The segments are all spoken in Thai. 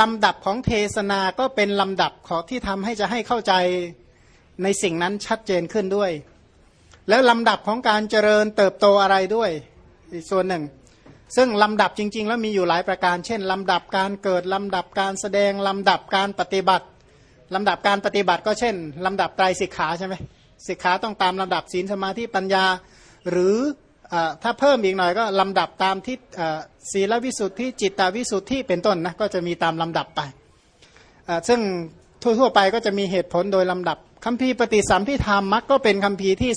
ลำดับของเทศนาก็เป็นลำดับของที่ทำให้จะให้เข้าใจในสิ่งนั้นชัดเจนขึ้นด้วย แล้วลำดับของการเจริญเติบโตอะไรด้วยอีกส่วนหนึ่ง ซึ่งลำดับจริง ๆ แล้วมีอยู่หลายประการ เช่น ลำดับการเกิด ลำดับการแสดง ลำดับการปฏิบัติ ลำดับการปฏิบัติก็เช่น ลำดับไตรสิกขาใช่ไหมสิกขาต้องตามลำดับศีลสมาธิปัญญา หรืออ ถ้าเพิ่มอีกหน่อยก็ลำดับตามที่ศีลวิสุทธิจิตตวิสุทธิเป็นต้นนะก็จะมีตามลำดับไป ซึ่งทั่วๆไปก็จะมีเหตุผลโดยลำดับคัมภีปฏิสัมพิธามมักก็เป็นคัมภีที่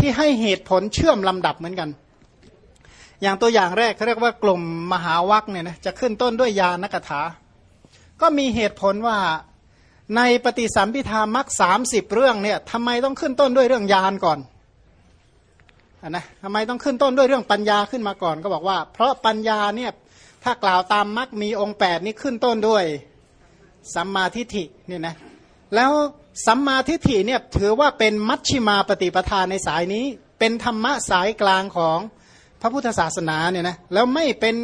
ที่ให้เหตุผลเชื่อมลำดับเหมือนกัน อย่างตัวอย่างแรกเขาเรียกว่ากลุ่มมหาวัคเนี่ยนะจะขึ้นต้นด้วยยานกถา ก็มีเหตุผลว่าในปฏิสัมพิธามักสามสิบเรื่องเนี่ยทำไมต้องขึ้นต้นด้วยเรื่องยานก่อน นนะทำไมต้องขึ้นต้นด้วยเรื่องปัญญาขึ้นมาก่อนก็บอกว่า เพราะปัญญาเนี่ยถ้ากล่าวตามมักมีองค์8นี้ขึ้นต้นด้วยสัมมาทิฏฐิเนี่ยนะแล้วสัมมาทิฏฐิเนี่ยถือว่าเป็นมัชชิมาปฏิปทาในสายนี้ เป็นธรรมะสายกลางของพระพุทธศาสนาเนี่ยนะแล้วไม่เป็น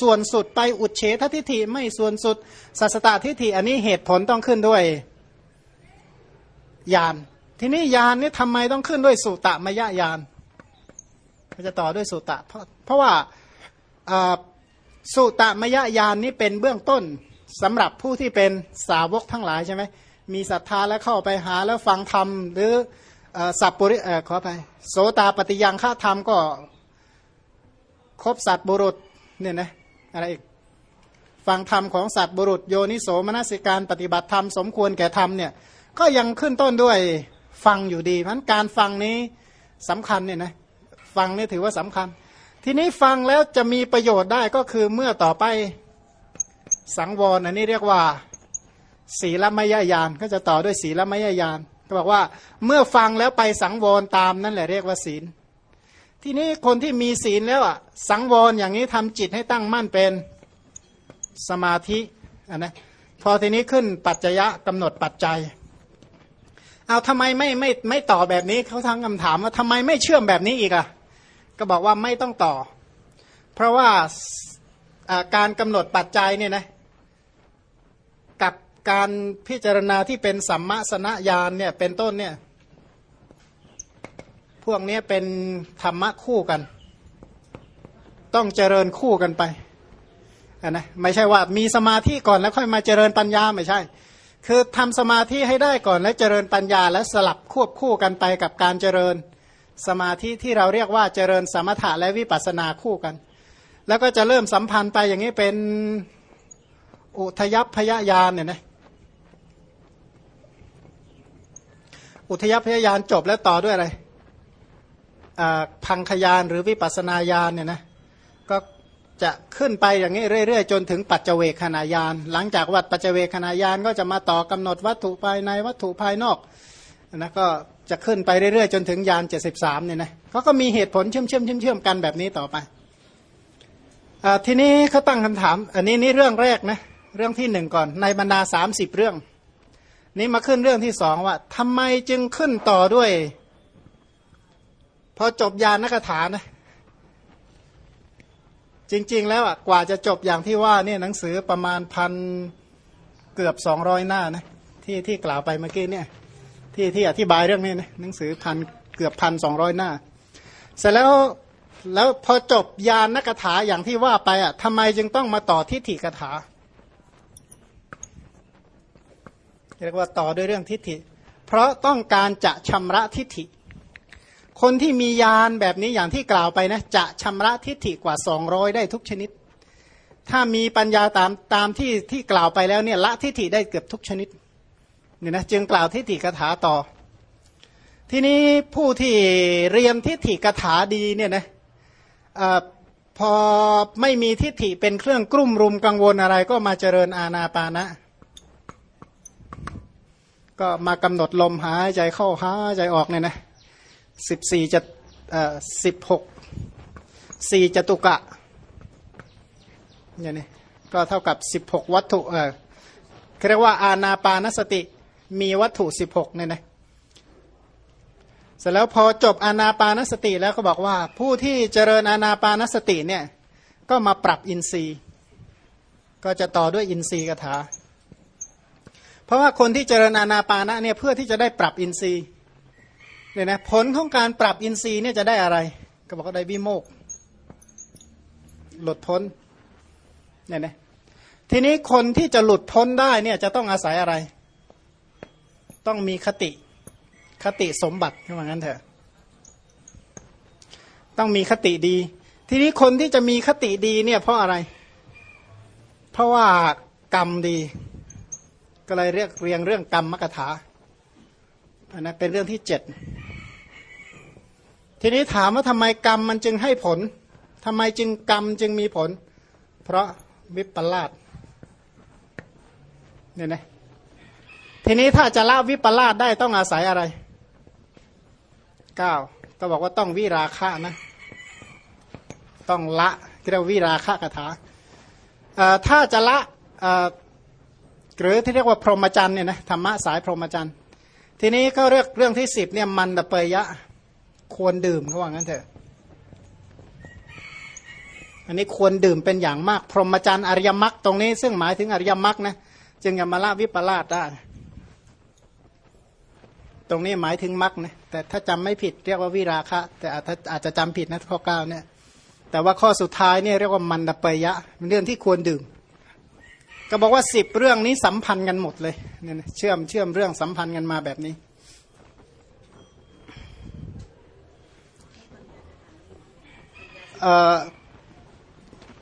ส่วนสุดไปอุดเฉททิฏฐิไม่ส่วนสุดสัสตทิฏฐิอันนี้เหตุผลต้องขึ้นด้วยยานทีนี้ยานนี่ทำไมต้องขึ้นด้วยสุตะมยญาณ จะต่อด้วยสุตะ เพราะเพราะว่าสุตะมยญาณนี้เป็นเบื้องต้นสำหรับผู้ที่เป็นสาวกทั้งหลายใช่ไหมมีศรัทธาแล้วเข้าไปหาแล้วฟังธรรม หรือสัพปริขอไปโสตาปฏิยังฆาธรรมก็ครบสัตบุรุษเนี่ยนะอะไรอีกฟังธรรมของสัตว์บุรุษโยนิโสมนสิการปฏิบัติธรรมสมควรแก่ธรรมเนี่ยก็ยังขึ้นต้นด้วยฟังอยู่ดีเพราะการฟังนี้สำคัญเนี่ยนะ ฟังนี่ถือว่าสำคัญ ทีนี้ฟังแล้วจะมีประโยชน์ได้ก็คือเมื่อต่อไปสังวรอันนี้เรียกว่าศีลมยญาณก็จะต่อด้วยศีลมยญาณก็บอกว่าเมื่อฟังแล้วไปสังวรตามนั่นแหละเรียกว่าศีล ทีนี้คนที่มีศีลแล้วอะสังวรอย่างนี้ทำจิตให้ตั้งมั่นเป็นสมาธิอันนะพอทีนี้ขึ้นปัจจยะกำหนดปัจจัย เอาทำไมไม่ไม่ไม่ต่อแบบนี้เขาทั้งคำถามว่าทำไมไม่เชื่อมแบบนี้อีกอะ ก็บอกว่าไม่ต้องต่อ เพราะว่าการกำหนดปัจจัยเนี่ยนะกับการพิจารณาที่เป็นสัมมาสนญาณเนี่ยเป็นต้นเนี่ยพวกนี้เป็นธรรมะคู่กัน ต้องเจริญคู่กันไปนะไม่ใช่ว่ามีสมาธิก่อนแล้วค่อยมาเจริญปัญญาไม่ใช่ คือทำสมาธิให้ได้ก่อนแล้วเจริญปัญญา แล้วสลับควบคู่กันไปกับการเจริญ สมาธิที่เราเรียกว่าเจริญสมถะและวิปัสสนาคู่กัน แล้วก็จะเริ่มสัมพันธ์ไปอย่างนี้เป็นอุทยพยายานเนี่ยนะอุทยพยายานจบแล้วต่อด้วยอะไรพังขยานหรือวิปัสนาญาณเนี่ยนะก็จะขึ้นไปอย่างนี้เรื่อยๆ จนถึงปัจเจเวคณาญาณหลังจากวัดปัจเจเวคณาญาณก็จะมาต่อกำหนดวัตถุภายในวัตถุภายนอกนะก็ จะขึ้นไปเรื่อยๆ จนถึงยาน73เนี่ยนะเขาก็มีเหตุผลเชื่อมเชื่อมเชื่อมเชื่อมกันแบบนี้ต่อไปอทีนี้เขาตั้งคำถาม อันนี้นี่เรื่องแรกนะเรื่องที่หนึ่งก่อน ในบรรดา30เรื่อง นี้มาขึ้นเรื่องที่สองว่าทำไมจึงขึ้นต่อด้วย พอจบยานนักถานะจริง ๆ แล้วอะกว่าจะจบอย่างที่ว่าเนี่ยหนังสือประมาณพันเกือบสองร้อยหน้านะที่ที่กล่าวไปเมื่อกี้เนี่ย ที่ที่อธิบายเรื่องนี้นะหนังสือพันเกือบพันสองร้อยหน้า เสร็จแล้วแล้วพอจบยานนักถาอย่างที่ว่าไปอะทำไมจึงต้องมาต่อทิฏฐิกถาเรียกว่าต่อด้วยเรื่องทิฏฐิ เพราะต้องการจะชำระทิฏฐิ คนที่มียานแบบนี้อย่างที่กล่าวไปนะจะชำระทิฏฐิกว่า 200 ได้ทุกชนิด ถ้ามีปัญญาตามตามที่ที่กล่าวไปแล้วเนี่ยละทิฏฐิได้เกือบทุกชนิด เนี่ยนะจึงกล่าวทิฏฐิกถาต่อ ทีนี้ผู้ที่เรียนทิฏฐิกถาดีเนี่ยนะอพอไม่มีทิฏฐิเป็นเครื่องกลุ่มรุมกังวลอะไรก็มาเจริญอาณาปานะ ก็มากำหนดลมหายใจเข้าหายใจออกเนี่ยนะสิบสี่จะสิบหกสี่จตุกะเนี่ยนี่ก็เท่ากับสิบหกวัตถุเออเรียกว่าอาณาปานสติ มีวัตถุสิบหกเนี่ยนะเสร็จแล้วพอจบอาณาปานสติแล้วก็บอกว่า ผู้ที่เจริญอาณาปานสติเนี่ยก็มาปรับอินทรีย์ ก็จะต่อด้วยอินทรีย์คาถา เพราะว่าคนที่เจริญอานาปานะเนี่ยเพื่อที่จะได้ปรับอินทรีย์เนี่ยนะผลของการปรับอินทรีย์เนี่ยจะได้อะไร ก็บอกว่าได้วิโมกหลุดพ้นเนี่ยนะทีนี้คนที่จะหลุดพ้นได้เนี่ยจะต้องอาศัยอะไร ต้องมีคติคติสมบัติว่างั้นเถอะ ต้องมีคติดี ทีนี้คนที่จะมีคติดีเนี่ยเพราะอะไร เพราะว่ากรรมดี ก็เลยเรียกเรียงเรื่องกรรมมกถาอันนั้นเป็นเรื่องที่เจ็ดทีนี้ถามว่าทำไมกรรมมันจึงให้ผลทำไมจึงกรรมจึงมีผล เพราะวิปลาสเนี่ยนะ ทีนี้ถ้าจะละวิปลาสได้ต้องอาศัยอะไรเก้าก็บอกว่าต้องวิราคะนะ ต้องละเรียกวิราคะกถาถ้าจะละหรือที่เรียกว่าพรหมจรรย์เนี่ยนะธรรมะสายพรหมจรรย์ทีนี้ก็เรียกเรื่องที่สิบเนี่ยมันตะเปยยะควรดื่มเขาว่างั้นเถอะ อันนี้ควรดื่มเป็นอย่างมาก พรหมจรรย์อริยมรรคตรงนี้ ซึ่งหมายถึงอริยมรรคนะจึงจะมาละวิปลาสได้ ตรงนี้หมายถึงมรรคนะแต่ถ้าจำไม่ผิดเรียกว่าวิราคะ แต่อาจจะจำผิดนะข้อเก้าเนี่ยแต่ว่าข้อสุดท้ายเนี่ยเรียกว่ามันตะเปยยะเป็นเรื่องที่ควรดื่ม ก็บอกว่าสิบเรื่องนี้สัมพันธ์กันหมดเลยเนี่ยเชื่อมเชื่อมเรื่องสัมพันธ์กันมาแบบนี้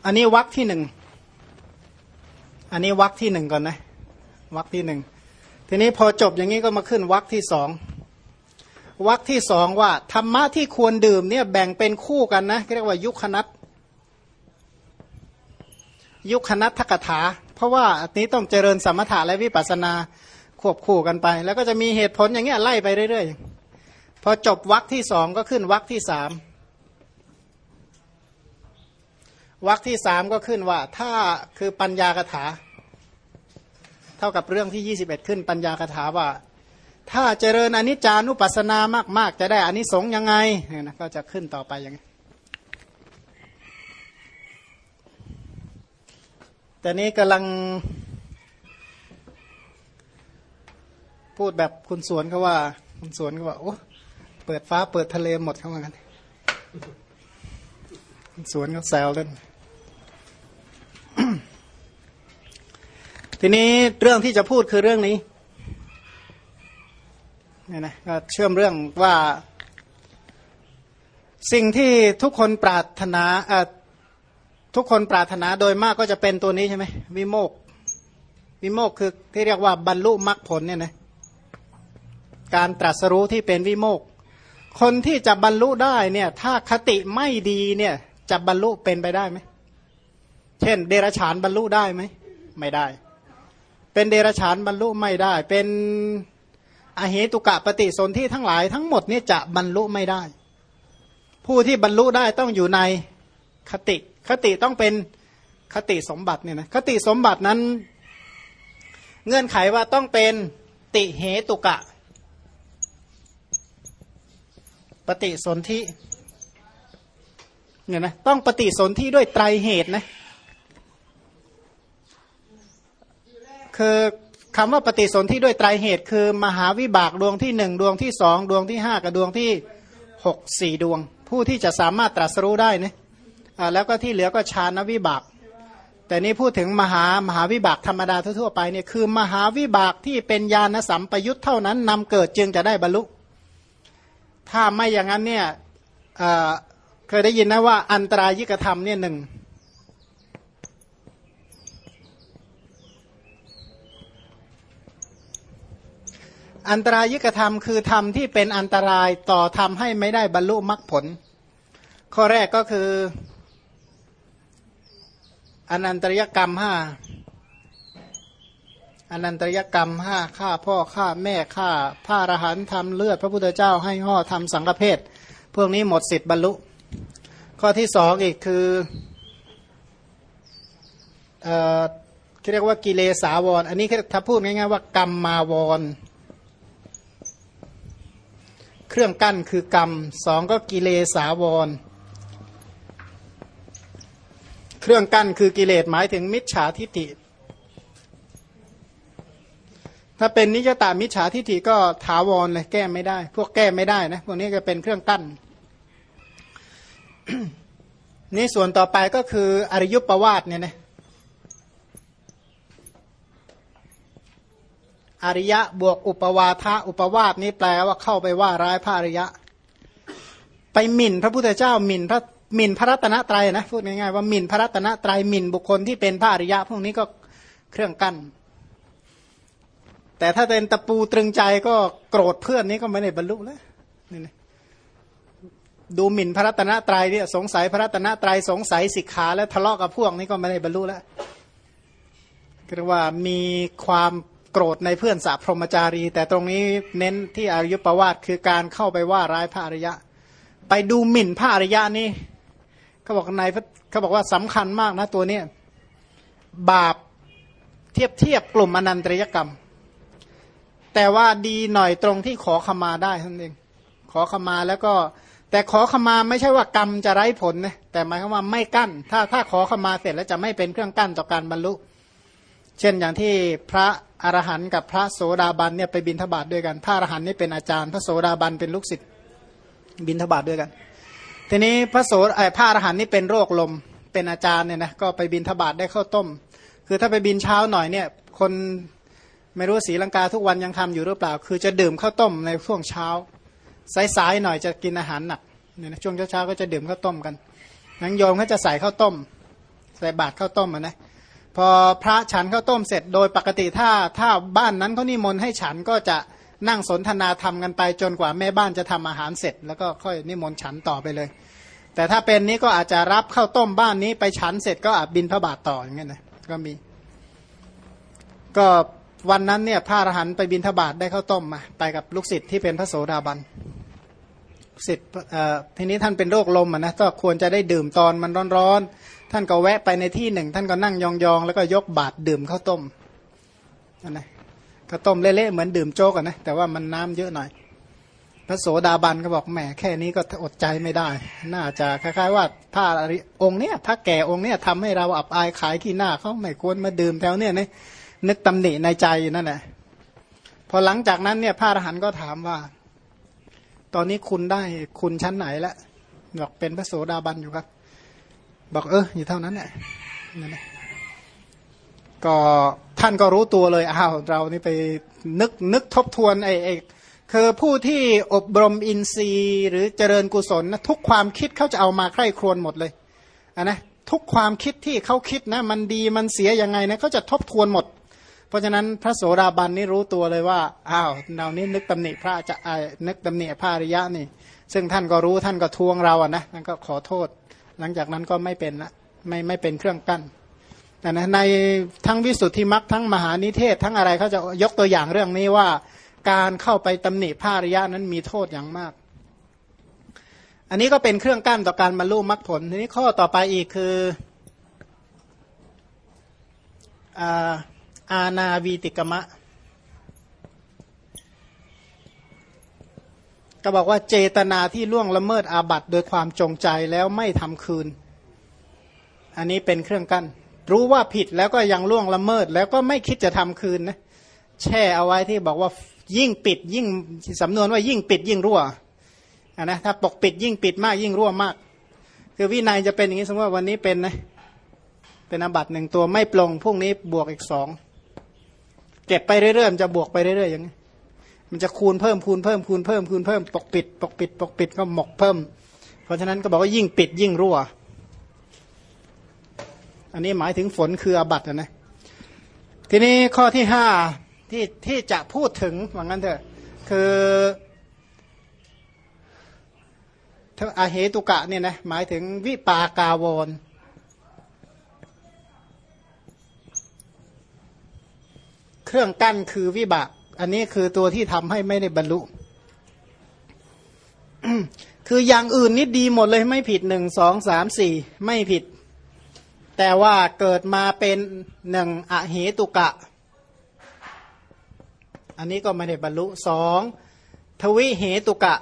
อันนี้วักที่หนึ่ง อันนี้วักที่หนึ่งก่อนนะวักที่หนึ่ง ทีนี้พอจบอย่างนี้ก็มาขึ้นวักที่สองวักที่สองว่าธรรมะที่ควรดื่มเนี่ยแบ่งเป็นคู่กันนะเรียกว่ายุคนัตยุคนัตทกถา เพราะว่าอันนี้ต้องเจริญสมถะและวิปัสสนาควบคู่กันไป แล้วก็จะมีเหตุผลอย่างเงี้ยไล่ไปเรื่อยๆ พอจบวักที่สองก็ขึ้นวักที่สามวรรคที่สามก็ขึ้นว่าถ้าคือปัญญากถา เท่ากับเรื่องที่ยี่สิบเอ็ดขึ้นปัญญากถาว่า ถ้าเจริญอนิจจานุปัสสนามากๆ จะได้อานิสงส์ยังไงเนี่ยนะก็จะขึ้นต่อไปอย่างนี้แต่นี้กำลังพูดแบบคุณสวนเขาว่า คุณสวนเขาว่าโอ้เปิดฟ้าเปิดทะเลหมดเขาว่ากันคุณสวนเขาแซวเล่น ทีนี้เรื่องที่จะพูดคือเรื่องนี้เนี่ยนะก็เชื่อมเรื่องว่า สิ่งที่ทุกคนปรารถนาทุกคนปรารถนาโดยมากก็จะเป็นตัวนี้ใช่ไหมวิโมกวิโมกคือที่เรียกว่าบรรลุมรรคผลเนี่ยนะการตรัสรู้ที่เป็นวิโมกคนที่จะบรรลุได้เนี่ย ถ้าคติไม่ดีเนี่ย จะบรรลุเป็นไปได้ไหม เช่น เดรฉานบรรลุได้ไหม ไม่ได้ เป็นเดรัจฉานบรรลุไม่ได้ เป็นอเหตุกะปฏิสนธิทั้งหลายทั้งหมดนี่จะบรรลุไม่ได้ ผู้ที่บรรลุได้ต้องอยู่ในคติ คติต้องเป็นคติสมบัติเนี่ยนะคติสมบัตินั้น เงื่อนไขว่าต้องเป็นติเหตุกะ ปฏิสนธิเนี่ยนะต้องปฏิสนธิด้วยไตรเหตุนะ คือคำว่าปฏิสนธิด้วยไตรเหตุคือ มหาวิบากดวงที่หนึ่งดวงที่สองดวงที่ห้ากับดวงที่หกสี่ดวง ผู้ที่จะสามารถตรัสรู้ได้นะแล้วก็ที่เหลือก็ฌานวิบาก แต่นี้พูดถึงมหามหาวิบากธรรมดาทั่วไปเนี่ยคือ มหาวิบากที่เป็นญาณสัมปยุทธ์เท่านั้นนำเกิดจึงจะได้บรรลุ ถ้าไม่อย่างนั้นเนี่ยเคยได้ยินนะว่าอันตรายิกธรรมเนี่ยหนึ่ง อันตรายิกธรรมคือธรรมที่เป็นอันตรายต่อทำให้ไม่ได้บรรลุมรรคผล ข้อแรกก็คืออนันตริยกรรมห้าอนันตริยกรรมห้าฆ่าพ่อฆ่าแม่ฆ่าพระอรหันต์ทำเลือด พระพุทธเจ้าให้ห่อทำสังฆเพศพวกนี้หมดสิทธิ์บรรลุ ข้อที่สองอีกคือเอ่อเรียกว่ากิเลสาวร อันนี้ถ้าพูดง่ายๆว่ากรรมมาวร เครื่องกั้นคือกรรมสองก็กิเลสาวร เครื่องกั้นคือกิเลสหมายถึงมิจฉาทิฏฐิถ้าเป็นนิจตามิจฉาทิฏฐิก็ถาวรเลยแก้ไม่ได้ พวกแก้ไม่ได้นะพวกนี้ก็เป็นเครื่องกั้นนี่ส่วนต่อไปก็คืออริยุปปวาทเนี่ยนะ อริยะบวกอุปวาทะอุปวาทนี้แปลว่าเข้าไปว่าร้ายพระอริยะ ไปหมิ่นพระพุทธเจ้าหมิ่นพระหมิ่นพระรัตนตรัยนะพูดง่ายๆว่าหมิ่นพระรัตนตรัยหมิ่นบุคคลที่เป็นพระอริยะ พวกนี้ก็เครื่องกั้นแต่ถ้าเป็นตะปูตรึงใจก็โกรธเพื่อนนี้ก็ไม่ได้บรรลุแล้วนี่นะดูหมิ่นพระรัตนตรัยเนี่ยสงสัยพระรัตนตรัยสงสัยสิกขาแล้วทะเลาะกับพวกนี้ก็ไม่ได้บรรลุแล้วเรียกว่ามีความ โกรธในเพื่อนสาพรหมจารี แต่ตรงนี้เน้นที่อริยประวัติคือการเข้าไปว่าร้ายพระอริยะ ไปดูหมิ่นพระอริยะนี่เขาบอกในเขาบอกว่าสำคัญมากนะตัวเนี้ยบาปเทียบเทียบกลุ่มอนันตริยกรรม แต่ว่าดีหน่อยตรงที่ขอขมาได้ท่านเองขอขมาแล้วก็แต่ขอขมาไม่ใช่ว่ากรรมจะไร้ผลนะแต่หมายความว่าไม่กั้น ถ้าถ้าขอขมาเสร็จแล้วจะไม่เป็นเครื่องกั้นต่อการบรรลุ เช่นอย่างที่พระอรหันต์กับพระโสดาบันเนี่ยไปบินทบาทด้วยกัน พระอรหันต์นี่เป็นอาจารย์ พระโสดาบันเป็นลูกศิษย์บินทบาทด้วยกัน ทีนี้พระโสไอพระอรหันต์นี่เป็นโรคลมเป็นอาจารย์เนี่ยนะก็ไปบินทบาทได้ข้าวต้ม คือถ้าไปบินเช้าหน่อยเนี่ยคนไม่รู้สีลังกาทุกวันยังทำอยู่หรือเปล่า คือจะดื่มข้าวต้มในช่วงเช้าสายๆหน่อยจะกินอาหารหนักเนี่ยนะช่วงเช้าๆก็จะดื่มข้าวต้มกันนังโยมก็จะใส่ข้าวต้ม ใส่บาตรข้าวต้มนะ พอพระฉันข้าวต้มเสร็จโดยปกติถ้าถ้าบ้านนั้นเขานิมนต์ให้ฉันก็จะนั่งสนทนาธรรมกันไปจนกว่าแม่บ้านจะทำอาหารเสร็จ แล้วก็ค่อยนิมนต์ฉันต่อไปเลย แต่ถ้าเป็นนี้ก็อาจจะรับข้าวต้มบ้านนี้ไปฉันเสร็จก็อาจบินพระบาทต่ออย่างเงี้ยนะก็มี ก็วันนั้นเนี่ยพระอรหันต์ไปบินทบาทได้ข้าวต้มมาไปกับลูกศิษย์ที่เป็นพระโสดาบันศิษย์ทีนี้ท่านเป็นโรคลมอะนะก็ควรจะได้ดื่มตอนมันร้อนๆ ท่านก็แวะไปในที่หนึ่ง ท่านก็นั่งยองๆ แล้วก็ยกบาตรดื่มข้าวต้มนะข้าวต้มเละๆเหมือนดื่มโจ๊กอะนะแต่ว่ามันน้ำเยอะหน่อย พระโสดาบันก็บอกแหมแค่นี้ก็อดใจไม่ได้ น่าจะคล้ายๆว่าพระองค์เนี้ยพระแก่องค์เนี้ยทำให้เราอับอายขายขี้หน้าเขาไม่ควรมาดื่มแถวเนี้ยนี่นึกตำหนิในใจนั่นแหละพอหลังจากนั้นเนี่ยพระอรหันต์ก็ถามว่า ตอนนี้คุณได้คุณชั้นไหนแล้วบอกเป็นพระโสดาบันอยู่ครับ บอกเอออยู่เท่านั้นแหละก็ท่านก็รู้ตัวเลยอ้าวเรานี่ไปนึกนึกทบทวนไอ้ไอ้คือผู้ที่อบรมอินทรีย์ หรือเจริญกุศลนะทุกความคิดเขาจะเอามาใคร่ครวญหมดเลยะนะทุกความคิดที่เขาคิดนะมันดีมันเสียยังไงนะเขาจะทบทวนหมด เพราะฉะนั้นพระโสดาบันนี่รู้ตัวเลยว่าอ้าวเรานี่นึกตำหนิพระจะนึกตำหนิพระอริยะนี่ ซึ่งท่านก็รู้ท่านก็ทวงเราอะนะท่านก็ขอโทษ หลังจากนั้นก็ไม่เป็นละไม่ไม่เป็นเครื่องกั้นนะในทั้งวิสุทธิมรรคทั้งมหานิเทศทั้งอะไรเขาจะยกตัวอย่างเรื่องนี้ว่า การเข้าไปตำหนิพระอริยะนั้นมีโทษอย่างมาก อันนี้ก็เป็นเครื่องกั้นต่อการบรรลุมรรคผลทีนี้ข้อต่อไปอีกคืออาณาวีติกมะ ก็บอกว่าเจตนาที่ล่วงละเมิดอาบัตโดยความจงใจแล้วไม่ทำคืน อันนี้เป็นเครื่องกั้นรู้ว่าผิดแล้วก็ยังล่วงละเมิด แล้วก็ไม่คิดจะทำคืนนะแช่เอาไว้ที่บอกว่ายิ่งปิดยิ่งสำนวนว่ายิ่งปิดยิ่งรั่วะนะถ้าปกปิดยิ่งปิดมากยิ่งรั่วมาก คือวินัยจะเป็นอย่างนี้สมมติว่าวันนี้เป็นนะเป็นอาบัตหนึ่งตัวไม่ปลงพรุ่งนี้บวกอีกสองเก็บไปเรื่อยๆจะบวกไปเรื่อยๆอย่างนี้ มันจะคูณเพิ่มคูณเพิ่มคูณเพิ่มคูณเพิ่มปกปิดปกปิดปกปิดก็หมกเพิ่ม เพราะฉะนั้นก็บอกว่ายิ่งปิดยิ่งรั่ว อันนี้หมายถึงฝนคืออบัตนะทีนี้ข้อที่ห้าที่ที่จะพูดถึงว่างั้นเถอะคืออาเหตุกะเนี่ยนะหมายถึงวิปากาวรเครื่องกั้นคือวิบาก อันนี้คือตัวที่ทำให้ไม่ได้บรรลุ คืออย่างอื่นนี่ดีหมดเลยไม่ผิดหนึ่งสองสามสี่ไม่ผิด แต่ว่าเกิดมาเป็นหนึ่งอเหตุกะ อันนี้ก็ไม่ได้บรรลุสองทวิเหตุกะ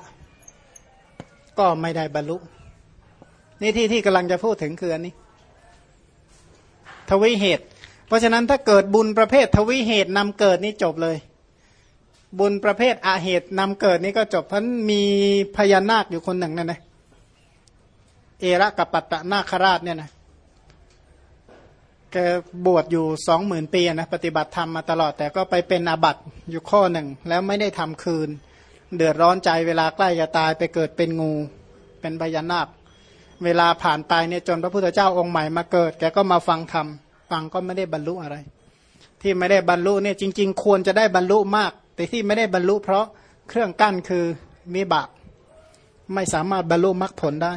ก็ไม่ได้บรรลุ นี่ที่ที่กำลังจะพูดถึงคืออันนี้ ทวิเหตุ เพราะฉะนั้นถ้าเกิดบุญประเภททวิเหตุนำเกิดนี่จบเลย บุญประเภทอาเหตุนำเกิดนี่ก็จบเพราะมีพญานาคอยู่คนหนึ่งนั่นนะเอระกับปัตตนาคราชเนี่ยนะแกบวชอยู่สองหมื่นปีนะปฏิบัติธรรมมาตลอด แต่ก็ไปเป็นอาบัติอยู่ข้อหนึ่ง แล้วไม่ได้ทำคืน เดือดร้อนใจเวลาใกล้จะตายไปเกิดเป็นงู เป็นพญานาค เวลาผ่านไปเนี่ยจนพระพุทธเจ้าองค์ใหม่มาเกิด แกก็มาฟังธรรมฟังก็ไม่ได้บรรลุอะไร ที่ไม่ได้บรรลุเนี่ยจริง ๆ ควรจะได้บรรลุมาก แต่ที่ไม่ได้บรรลุเพราะเครื่องกั้นคือมีบาปไม่สามารถบรรลุมรรคผลได้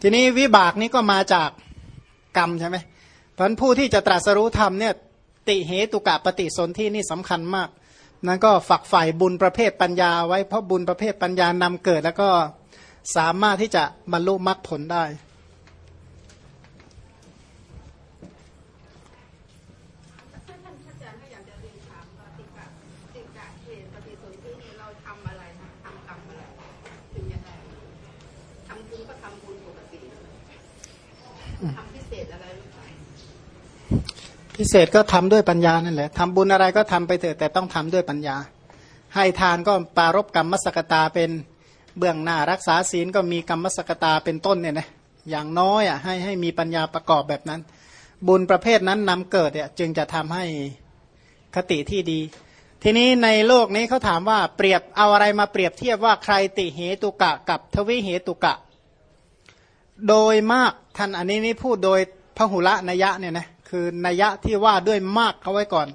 ทีนี้วิบากนี้ก็มาจากกรรมใช่ไหมเพราะผู้ที่จะตรัสรู้ธรรมเนี่ยติเหตุกะปฏิสนธินี่สำคัญมาก นั้นก็ฝักใฝ่บุญประเภทปัญญาไว้เพราะบุญประเภทปัญญานำเกิด แล้วก็สามารถที่จะบรรลุมรรคผลได้ ท่านท่านอาจารย์ถ้าอยากจะเรียนถามว่าติกะติกะเหตุปฏิสนธิเนี่ยเราทำอะไรนะทำกรรมอะไรถึงยังไงทำบุญก็ทำบุญปกติทำพิเศษอะไรหรือเปล่า พิเศษก็ทำด้วยปัญญานั่นแหละทำบุญอะไรก็ทำไปเถอะแต่ต้องทำด้วยปัญญา ให้ทานก็ปารบกรรมมสกตาเป็นเบื้องหน้ารักษาศีลก็มีกรรมมสกตาเป็นต้นเนี่ยนะอย่างน้อยอะให้ให้มีปัญญาประกอบแบบนั้น บุญประเภทนั้นนำเกิดเนี่ยจึงจะทำให้คติที่ดี ทีนี้ในโลกนี้เขาถามว่าเปรียบเอาอะไรมาเปรียบเทียบว่าใครติเหตุกะกับทวิเหตุกะ โดยมากท่านอันนี้นี่พูดโดยพหุละนัยะเนี่ยนะ คือนัยะที่ว่าด้วยมากเขาไว้ก่อน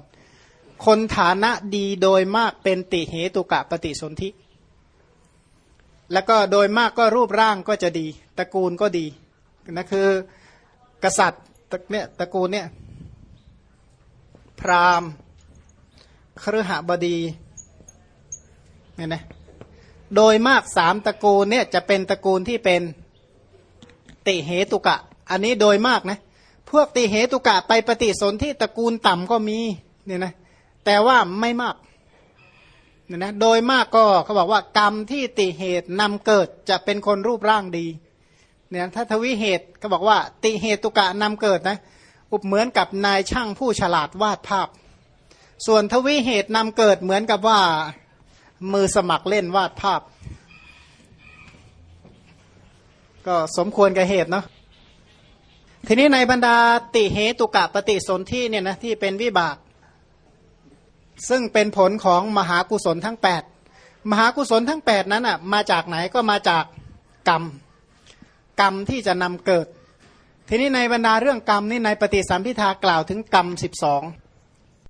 คนฐานะดีโดยมากเป็นติเหตุกะปฏิสนธิ แล้วก็โดยมากก็รูปร่างก็จะดี ตระกูลก็ดีนะคือกษัตริย์เนี่ยตระกูลเนี่ยพราหมณ์ครหบดีเนี่ยนะโดยมากสามตระกูลเนี่ยจะเป็นตระกูลที่เป็นติเหตุกะ อันนี้โดยมากนะ พวกติเหตุกะไปปฏิสนธิตระกูลต่ำก็มีเนี่ยนะแต่ว่าไม่มากเนี่ยนะโดยมากก็เขาบอกว่ากรรมที่ติเหตุนำเกิดจะเป็นคนรูปร่างดีเนี่ยถ้าทวิเหตุก็บอกว่าติเหตุกะนำเกิดนะอุปเหมือนกับนายช่างผู้ฉลาดวาดภาพ ส่วนทวิเหตุนำเกิดเหมือนกับว่ามือสมัครเล่นวาดภาพ ก็สมควรกับเหตุเนาะ ทีนี้ในบรรดาติเหตุกะปฏิสนธิเนี่ยนะที่เป็นวิบาก ซึ่งเป็นผลของมหากุศลทั้ง 8 มหากุศลทั้ง 8 นั้นอะมาจากไหนก็มาจากกรรม กรรมที่จะนำเกิด ทีนี้ในบรรดาเรื่องกรรมนี่ในปฏิสัมพิทากล่าวถึงกรรม 12